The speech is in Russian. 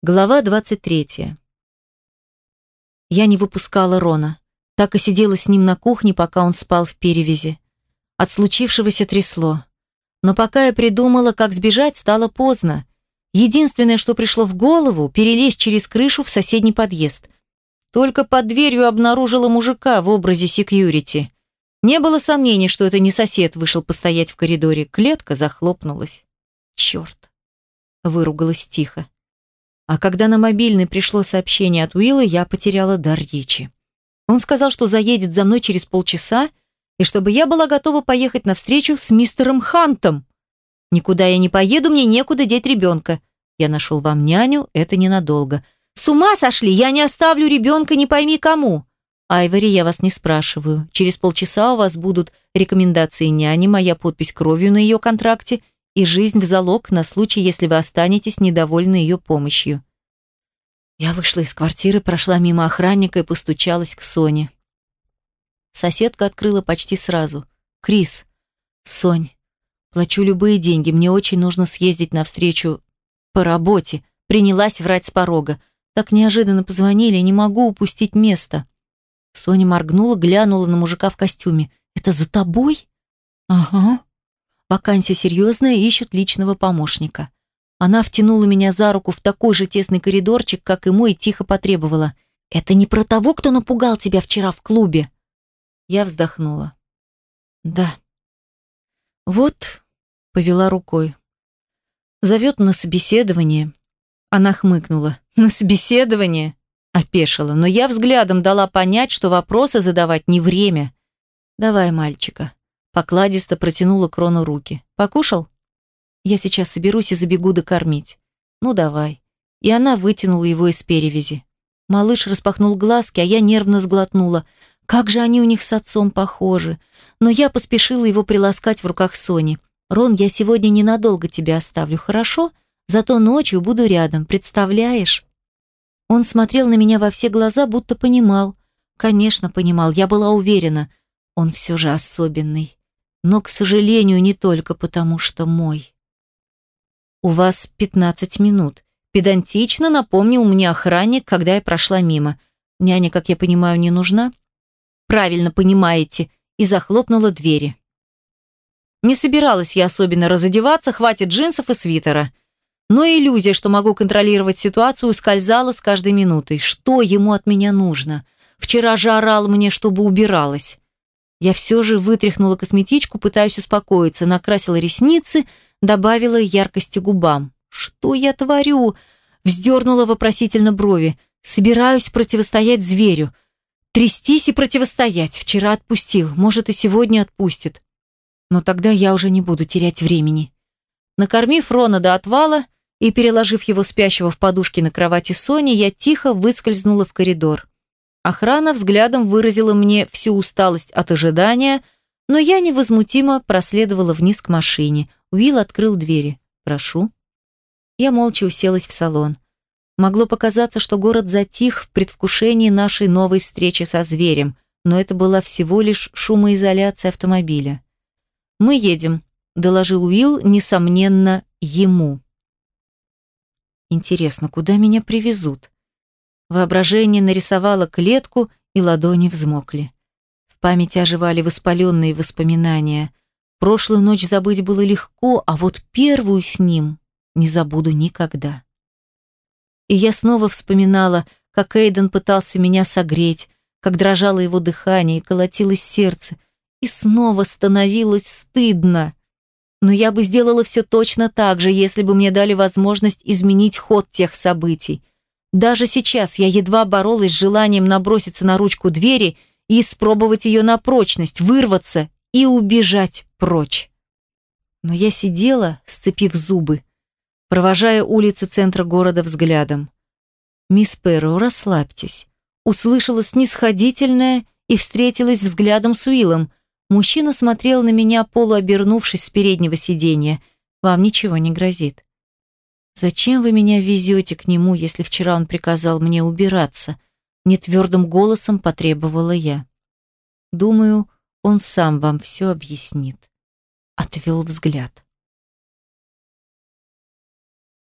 Глава 23. Я не выпускала Рона. Так и сидела с ним на кухне, пока он спал в перевязи. От случившегося трясло. Но пока я придумала, как сбежать, стало поздно. Единственное, что пришло в голову, перелезть через крышу в соседний подъезд. Только под дверью обнаружила мужика в образе секьюрити. Не было сомнений, что это не сосед вышел постоять в коридоре. Клетка захлопнулась. Черт. Выругалась тихо. А когда на мобильный пришло сообщение от Уилла, я потеряла дар речи. Он сказал, что заедет за мной через полчаса, и чтобы я была готова поехать на встречу с мистером Хантом. Никуда я не поеду, мне некуда деть ребенка. Я нашел вам няню, это ненадолго. С ума сошли, я не оставлю ребенка не пойми кому. Айвори, я вас не спрашиваю. Через полчаса у вас будут рекомендации няни, моя подпись кровью на ее контракте и жизнь в залог на случай, если вы останетесь недовольны ее помощью. Я вышла из квартиры, прошла мимо охранника и постучалась к Соне. Соседка открыла почти сразу. «Крис, Сонь, плачу любые деньги, мне очень нужно съездить навстречу по работе». Принялась врать с порога. Так неожиданно позвонили, не могу упустить место. Соня моргнула, глянула на мужика в костюме. «Это за тобой?» «Ага», Вакансия серьезная, ищут личного помощника. Она втянула меня за руку в такой же тесный коридорчик, как и мой, и тихо потребовала. «Это не про того, кто напугал тебя вчера в клубе?» Я вздохнула. «Да». «Вот», — повела рукой. «Зовет на собеседование». Она хмыкнула. «На собеседование?» Опешила, но я взглядом дала понять, что вопросы задавать не время. «Давай мальчика». Покладисто протянула Крону руки. «Покушал?» «Я сейчас соберусь и забегу докормить». «Ну, давай». И она вытянула его из перевязи. Малыш распахнул глазки, а я нервно сглотнула. Как же они у них с отцом похожи. Но я поспешила его приласкать в руках Сони. «Рон, я сегодня ненадолго тебя оставлю, хорошо? Зато ночью буду рядом, представляешь?» Он смотрел на меня во все глаза, будто понимал. Конечно, понимал, я была уверена. Он все же особенный но, к сожалению, не только потому, что мой. «У вас пятнадцать минут», – педантично напомнил мне охранник, когда я прошла мимо. «Няня, как я понимаю, не нужна?» «Правильно понимаете», и захлопнула двери. Не собиралась я особенно разодеваться, хватит джинсов и свитера. Но иллюзия, что могу контролировать ситуацию, скользала с каждой минутой. Что ему от меня нужно? Вчера же орал мне, чтобы убиралась. Я все же вытряхнула косметичку, пытаясь успокоиться, накрасила ресницы, добавила яркости губам. «Что я творю?» Вздернула вопросительно брови. «Собираюсь противостоять зверю. Трястись и противостоять. Вчера отпустил, может и сегодня отпустит. Но тогда я уже не буду терять времени». Накормив Рона до отвала и переложив его спящего в подушке на кровати Сони, я тихо выскользнула в коридор. Охрана взглядом выразила мне всю усталость от ожидания, но я невозмутимо проследовала вниз к машине. Уилл открыл двери. «Прошу». Я молча уселась в салон. Могло показаться, что город затих в предвкушении нашей новой встречи со зверем, но это была всего лишь шумоизоляция автомобиля. «Мы едем», — доложил Уилл, несомненно, ему. «Интересно, куда меня привезут?» Воображение нарисовало клетку, и ладони взмокли. В памяти оживали воспаленные воспоминания. Прошлую ночь забыть было легко, а вот первую с ним не забуду никогда. И я снова вспоминала, как Эйден пытался меня согреть, как дрожало его дыхание и колотилось сердце, и снова становилось стыдно. Но я бы сделала все точно так же, если бы мне дали возможность изменить ход тех событий. Даже сейчас я едва боролась с желанием наброситься на ручку двери и испробовать ее на прочность, вырваться и убежать прочь. Но я сидела, сцепив зубы, провожая улицы центра города взглядом. «Мисс Перро, расслабьтесь». Услышала снисходительное и встретилась взглядом с Уиллом. Мужчина смотрел на меня, полуобернувшись с переднего сиденья. «Вам ничего не грозит». «Зачем вы меня везете к нему, если вчера он приказал мне убираться?» Нетвердым голосом потребовала я. «Думаю, он сам вам все объяснит». Отвел взгляд.